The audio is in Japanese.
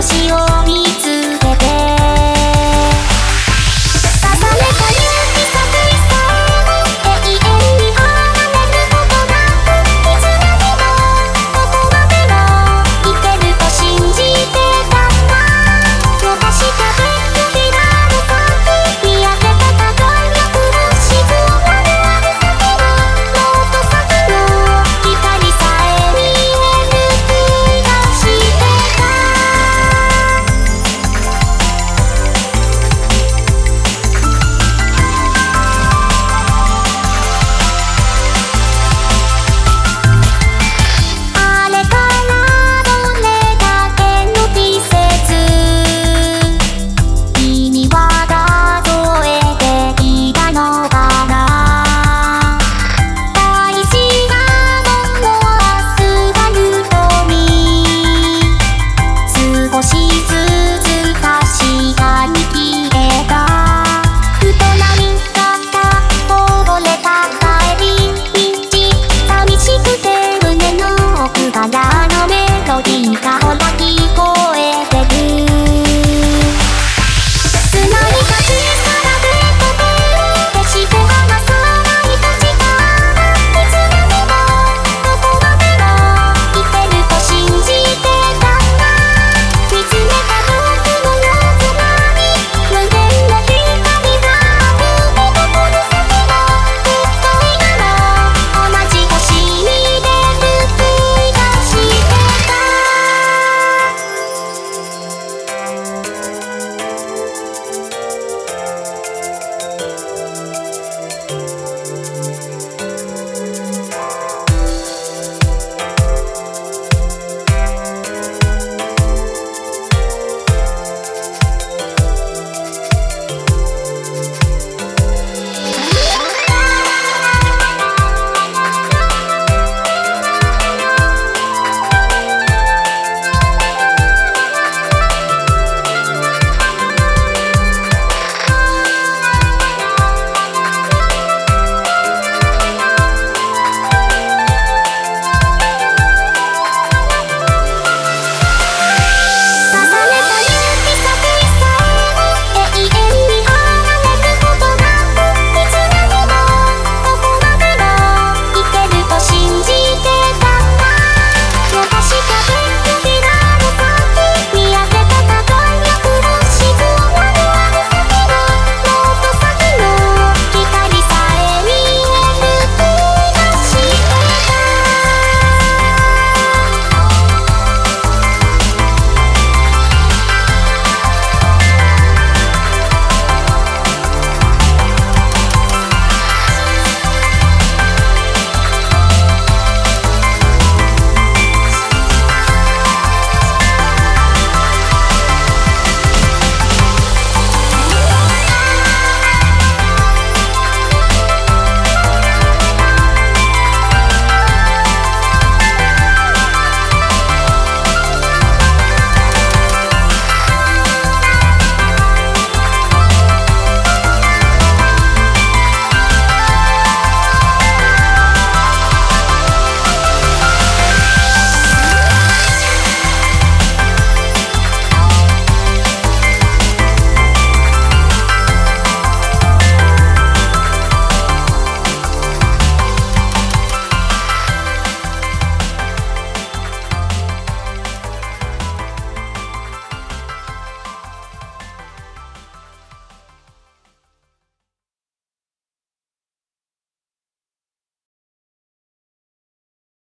星を